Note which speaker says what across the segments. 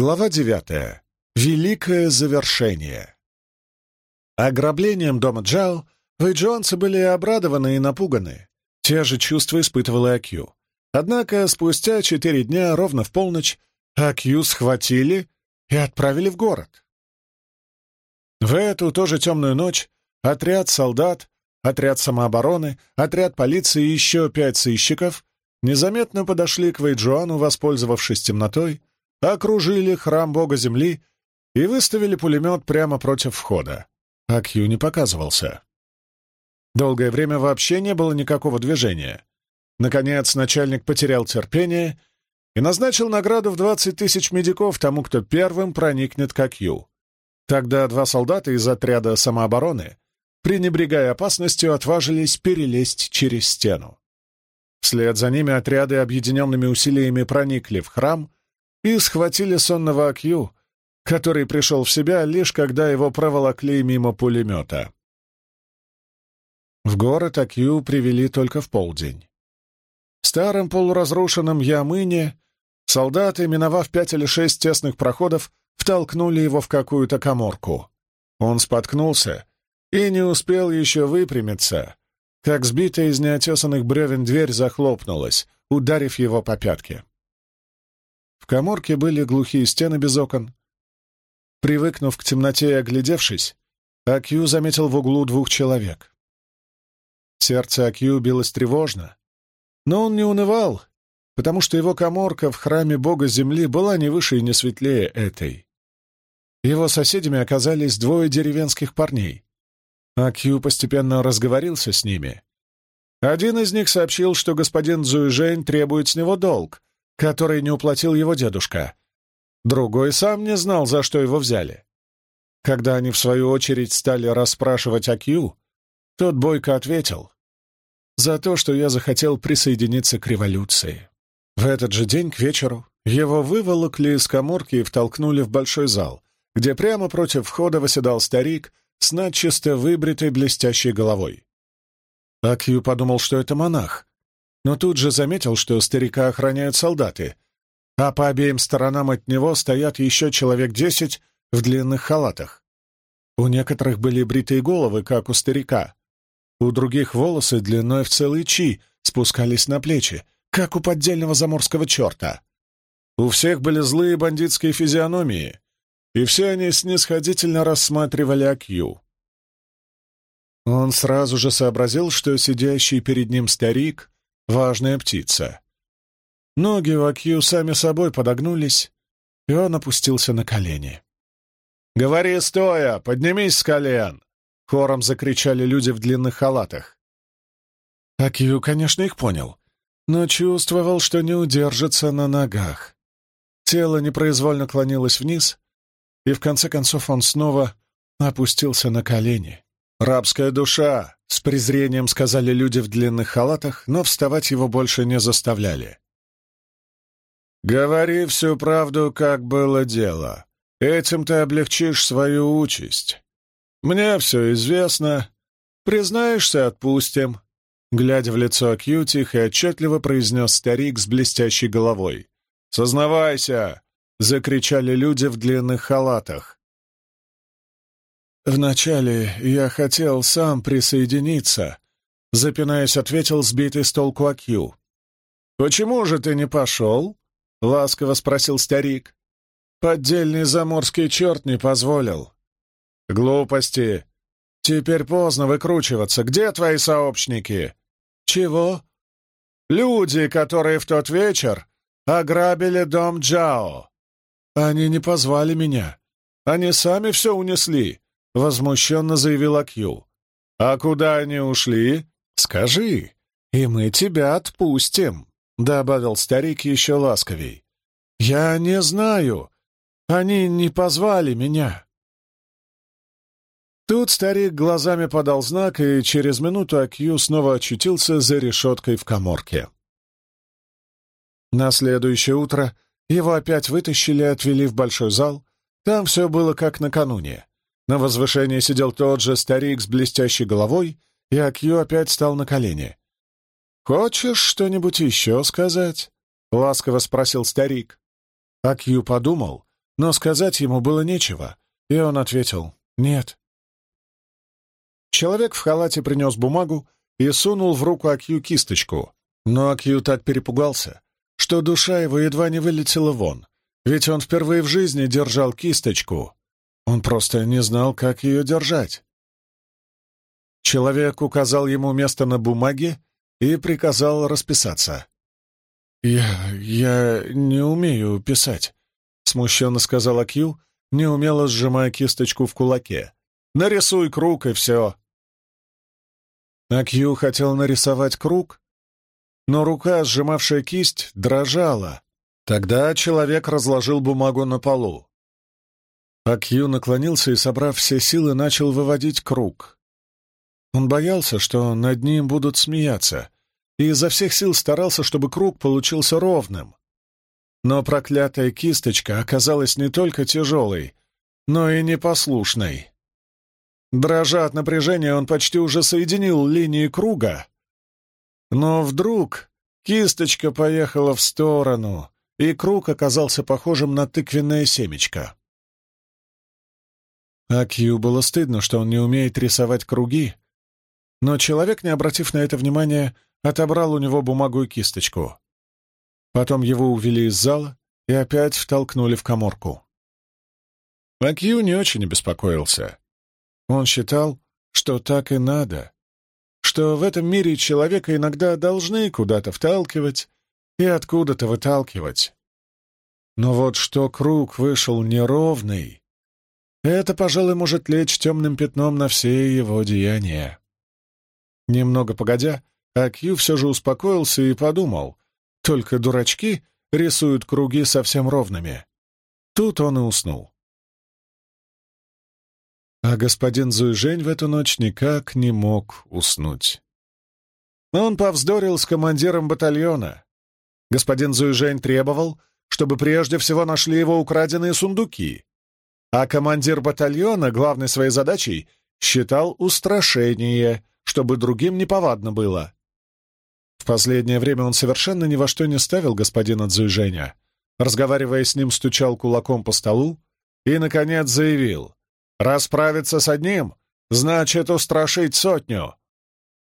Speaker 1: Глава девятая. Великое завершение. Ограблением дома Джао вейджонцы были обрадованы и напуганы. Те же чувства испытывал и Акью. Однако спустя четыре дня, ровно в полночь, Акью схватили и отправили в город. В эту тоже темную ночь отряд солдат, отряд самообороны, отряд полиции и еще пять сыщиков незаметно подошли к Вейджуану, воспользовавшись темнотой, окружили храм бога земли и выставили пулемет прямо против входа. А Кью не показывался. Долгое время вообще не было никакого движения. Наконец, начальник потерял терпение и назначил награду в 20 тысяч медиков тому, кто первым проникнет к Кью. Тогда два солдата из отряда самообороны, пренебрегая опасностью, отважились перелезть через стену. Вслед за ними отряды объединенными усилиями проникли в храм и схватили сонного Акью, который пришел в себя лишь когда его проволокли мимо пулемета. В город Акью привели только в полдень. В старом полуразрушенном Ямыне солдаты, миновав пять или шесть тесных проходов, втолкнули его в какую-то коморку. Он споткнулся и не успел еще выпрямиться, как сбитая из неотесанных бревен дверь захлопнулась, ударив его по пятке. Коморке были глухие стены без окон. Привыкнув к темноте и оглядевшись, Акью заметил в углу двух человек. Сердце Акью билось тревожно, но он не унывал, потому что его коморка в храме бога земли была не выше и не светлее этой. Его соседями оказались двое деревенских парней. Акью постепенно разговорился с ними. Один из них сообщил, что господин Цзуйжэнь требует с него долг, который не уплатил его дедушка. Другой сам не знал, за что его взяли. Когда они, в свою очередь, стали расспрашивать Акью, тот бойко ответил «За то, что я захотел присоединиться к революции». В этот же день, к вечеру, его выволокли из коморки и втолкнули в большой зал, где прямо против входа восседал старик с начисто выбритой блестящей головой. Акью подумал, что это монах, но тут же заметил, что старика охраняют солдаты, а по обеим сторонам от него стоят еще человек десять в длинных халатах. У некоторых были бритые головы, как у старика. У других волосы длиной в целый чи спускались на плечи, как у поддельного заморского черта. У всех были злые бандитские физиономии, и все они снисходительно рассматривали Акью. Он сразу же сообразил, что сидящий перед ним старик — важная птица. Ноги у Акью сами собой подогнулись, и он опустился на колени. «Говори стоя! Поднимись с колен!» — хором закричали люди в длинных халатах. Акью, конечно, их понял, но чувствовал, что не удержится на ногах. Тело непроизвольно клонилось вниз, и в конце концов он снова опустился на колени. «Рабская душа!» — с презрением сказали люди в длинных халатах, но вставать его больше не заставляли. «Говори всю правду, как было дело. Этим ты облегчишь свою участь. Мне все известно. Признаешься — отпустим». Глядя в лицо Акью, тихо и отчетливо произнес старик с блестящей головой. «Сознавайся, — закричали люди в длинных халатах. «Вначале я хотел сам присоединиться», — запинаясь, ответил сбитый с толку Акью. «Почему же ты не пошел?» — ласково спросил старик. «Поддельный заморский черт не позволил». «Глупости! Теперь поздно выкручиваться. Где твои сообщники?» «Чего?» «Люди, которые в тот вечер ограбили дом Джао. «Они не позвали меня. Они сами все унесли», — возмущенно заявил Акью. «А куда они ушли? Скажи, и мы тебя отпустим», — добавил старик еще ласковей. «Я не знаю. Они не позвали меня». Тут старик глазами подал знак, и через минуту Акью снова очутился за решеткой в коморке. На следующее утро его опять вытащили и отвели в большой зал. Там все было как накануне. На возвышении сидел тот же старик с блестящей головой, и Акью опять стал на колени. «Хочешь что-нибудь еще сказать?» — ласково спросил старик. Акью подумал, но сказать ему было нечего, и он ответил «нет». Человек в халате принес бумагу и сунул в руку Акью кисточку, но Акью так перепугался, что душа его едва не вылетела вон, ведь он впервые в жизни держал кисточку. Он просто не знал, как ее держать. Человек указал ему место на бумаге и приказал расписаться. «Я... я не умею писать», — смущенно сказала Кью, неумело сжимая кисточку в кулаке. «Нарисуй круг, и все». А Кью хотел нарисовать круг, но рука, сжимавшая кисть, дрожала. Тогда человек разложил бумагу на полу. А Кью наклонился и, собрав все силы, начал выводить круг. Он боялся, что над ним будут смеяться, и изо всех сил старался, чтобы круг получился ровным. Но проклятая кисточка оказалась не только тяжелой, но и непослушной. Дрожа от напряжения, он почти уже соединил линии круга, но вдруг кисточка поехала в сторону, и круг оказался похожим на тыквенное семечко. Акью было стыдно, что он не умеет рисовать круги, но человек, не обратив на это внимания, отобрал у него бумагу и кисточку. Потом его увели из зала и опять втолкнули в коморку. Акью не очень обеспокоился. Он считал, что так и надо, что в этом мире человека иногда должны куда-то вталкивать и откуда-то выталкивать. Но вот что круг вышел неровный, это, пожалуй, может лечь темным пятном на все его деяния. Немного погодя, Акью все же успокоился и подумал, только дурачки рисуют круги совсем ровными. Тут он и уснул. А господин Зуйжень в эту ночь никак не мог уснуть. Он повздорил с командиром батальона. Господин Зуйжень требовал, чтобы прежде всего нашли его украденные сундуки, а командир батальона главной своей задачей считал устрашение, чтобы другим неповадно было. В последнее время он совершенно ни во что не ставил господина Цзуйжэня. Разговаривая с ним, стучал кулаком по столу и, наконец, заявил «Расправиться с одним значит устрашить сотню.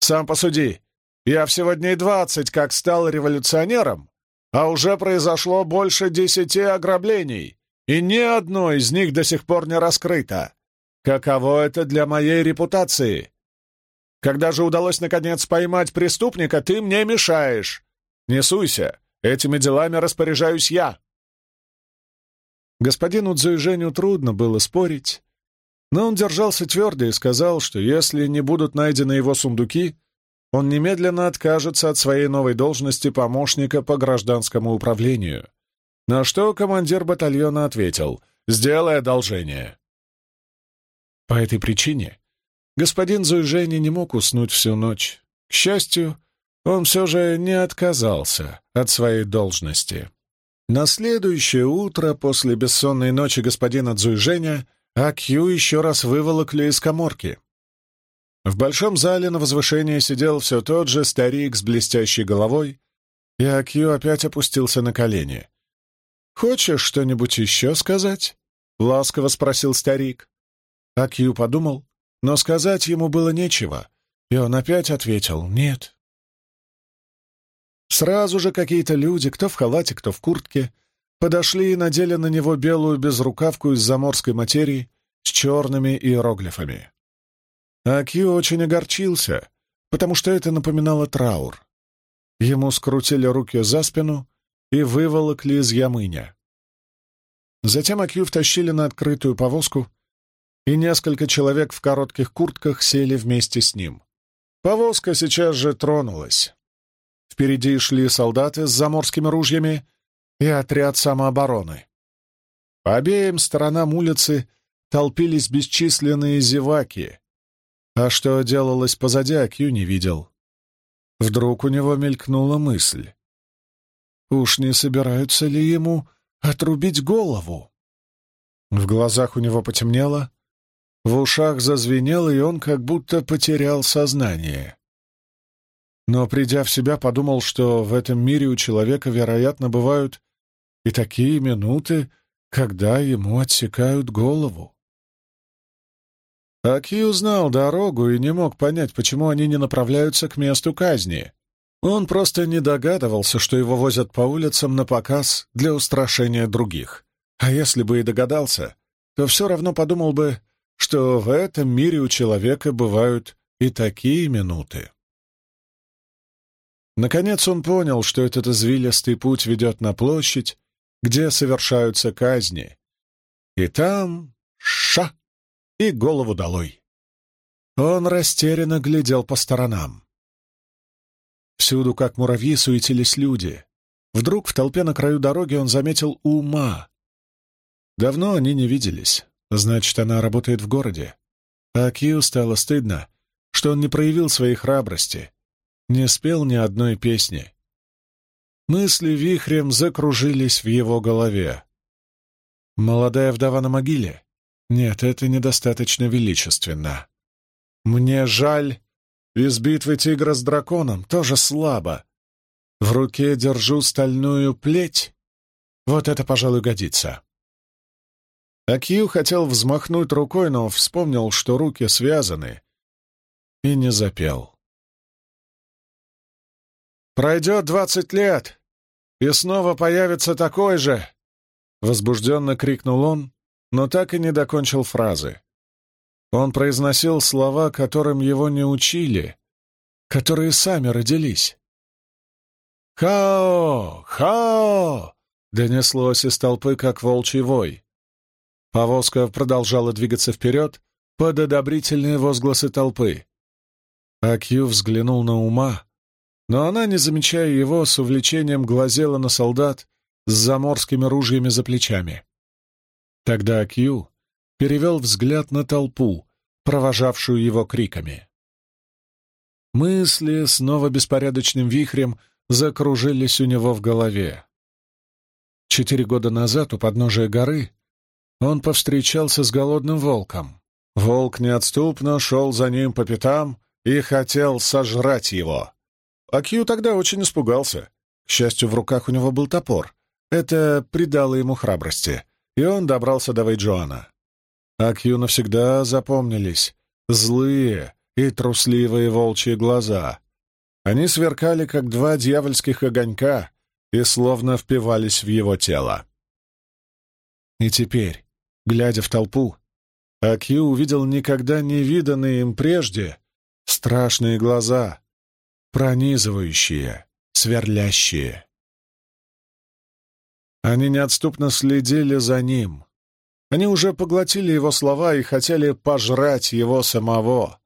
Speaker 1: Сам посуди, я всего дней двадцать как стал революционером, а уже произошло больше десяти ограблений, и ни одно из них до сих пор не раскрыто. Каково это для моей репутации? Когда же удалось наконец поймать преступника, ты мне мешаешь. Не суйся, этими делами распоряжаюсь я. Господину Цзуйженю трудно было спорить, но он держался твердо и сказал, что если не будут найдены его сундуки, он немедленно откажется от своей новой должности помощника по гражданскому управлению. На что командир батальона ответил «Сделай одолжение». По этой причине господин Зуйжени не мог уснуть всю ночь. К счастью, он все же не отказался от своей должности. На следующее утро после бессонной ночи господина Цзуйжэня Акью еще раз выволокли из коморки. В большом зале на возвышении сидел все тот же старик с блестящей головой, и Акью опять опустился на колени. «Хочешь что-нибудь еще сказать?» — ласково спросил старик. Акью подумал, но сказать ему было нечего, и он опять ответил «нет». Сразу же какие-то люди, кто в халате, кто в куртке, подошли и надели на него белую безрукавку из заморской материи с черными иероглифами. Акью очень огорчился, потому что это напоминало траур. Ему скрутили руки за спину и выволокли из ямыня. Затем Акью втащили на открытую повозку, и несколько человек в коротких куртках сели вместе с ним. Повозка сейчас же тронулась. Впереди шли солдаты с заморскими ружьями и отряд самообороны. По обеим сторонам улицы толпились бесчисленные зеваки, а что делалось позади, Акью не видел. Вдруг у него мелькнула мысль. Уж не собираются ли ему отрубить голову? В глазах у него потемнело, в ушах зазвенело, и он как будто потерял сознание. Но, придя в себя, подумал, что в этом мире у человека, вероятно, бывают и такие минуты, когда ему отсекают голову. Акью знал дорогу и не мог понять, почему они не направляются к месту казни. Он просто не догадывался, что его возят по улицам на показ для устрашения других. А если бы и догадался, то все равно подумал бы, что в этом мире у человека бывают и такие минуты. Наконец он понял, что этот извилистый путь ведет на площадь, где совершаются казни. И там ша! И голову долой. Он растерянно глядел по сторонам. Всюду, как муравьи, суетились люди. Вдруг в толпе на краю дороги он заметил ума. Давно они не виделись. Значит, она работает в городе. А Кью стало стыдно, что он не проявил своей храбрости, не спел ни одной песни. Мысли вихрем закружились в его голове. Молодая вдова на могиле? Нет, это недостаточно величественно. Мне жаль, из битвы тигра с драконом тоже слабо. В руке держу стальную плеть. Вот это, пожалуй, годится. Акью хотел взмахнуть рукой, но вспомнил, что руки связаны, и не запел. «Пройдет двадцать лет, и снова появится такой же!» Возбужденно крикнул он, но так и не докончил фразы. Он произносил слова, которым его не учили, которые сами родились. «Хао! Хао!» — донеслось из толпы, как волчий вой. Повозка продолжала двигаться вперед под одобрительные возгласы толпы. Акью взглянул на ума, но она, не замечая его, с увлечением глазела на солдат с заморскими ружьями за плечами. Тогда Акью перевел взгляд на толпу, провожавшую его криками. Мысли снова беспорядочным вихрем закружились у него в голове. Четыре года назад у подножия горы он повстречался с голодным волком. Волк неотступно шел за ним по пятам и хотел сожрать его. Акью тогда очень испугался. К счастью, в руках у него был топор. Это придало ему храбрости, и он добрался до Вейджоана. Акью навсегда запомнились злые и трусливые волчьи глаза. Они сверкали, как два дьявольских огонька, и словно впивались в его тело. И теперь, глядя в толпу, Акью увидел никогда не виданные им прежде страшные глаза, пронизывающие, сверлящие. Они неотступно следили за ним. Они уже поглотили его слова и хотели пожрать его самого.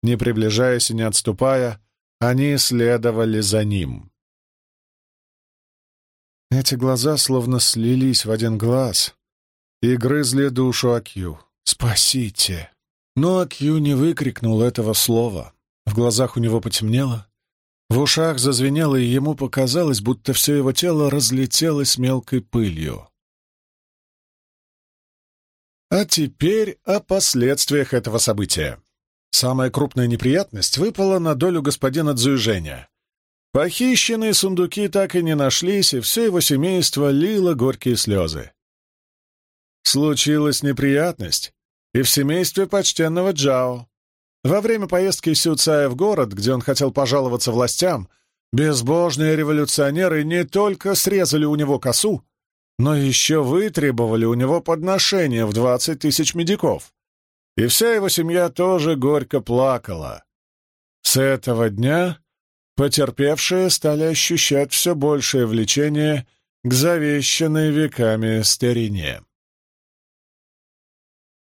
Speaker 1: Не приближаясь и не отступая, они следовали за ним. Эти глаза словно слились в один глаз и грызли душу Акью. «Спасите!» Но Акью не выкрикнул этого слова. В глазах у него потемнело, в ушах зазвенело, и ему показалось, будто все его тело разлетелось мелкой пылью. А теперь о последствиях этого события. Самая крупная неприятность выпала на долю господина Дзуйжэня. Похищенные сундуки так и не нашлись, и все его семейство лило горькие слезы. Случилась неприятность и в семействе почтенного Джао. Во время поездки Сюцая в город, где он хотел пожаловаться властям, безбожные революционеры не только срезали у него косу, но еще вытребовали у него подношение в двадцать тысяч медиков. И вся его семья тоже горько плакала. С этого дня потерпевшие стали ощущать все большее влечение к завещанной веками старине.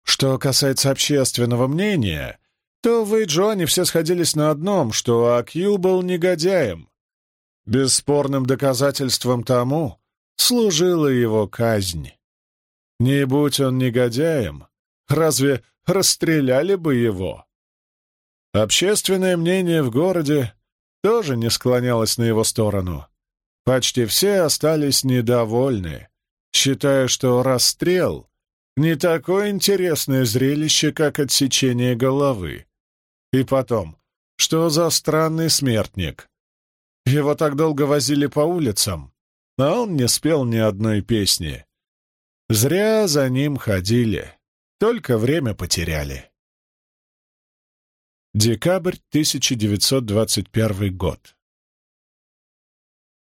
Speaker 1: Что касается общественного мнения, то в Эйджоне все сходились на одном, что Акью был негодяем. Бесспорным доказательством тому служила его казнь. Не будь он негодяем, разве расстреляли бы его? Общественное мнение в городе тоже не склонялось на его сторону. Почти все остались недовольны, считая, что расстрел — не такое интересное зрелище, как отсечение головы. И потом, что за странный смертник? Его так долго возили по улицам, а он не спел ни одной песни. Зря за ним ходили, только время потеряли. Декабрь 1921 год.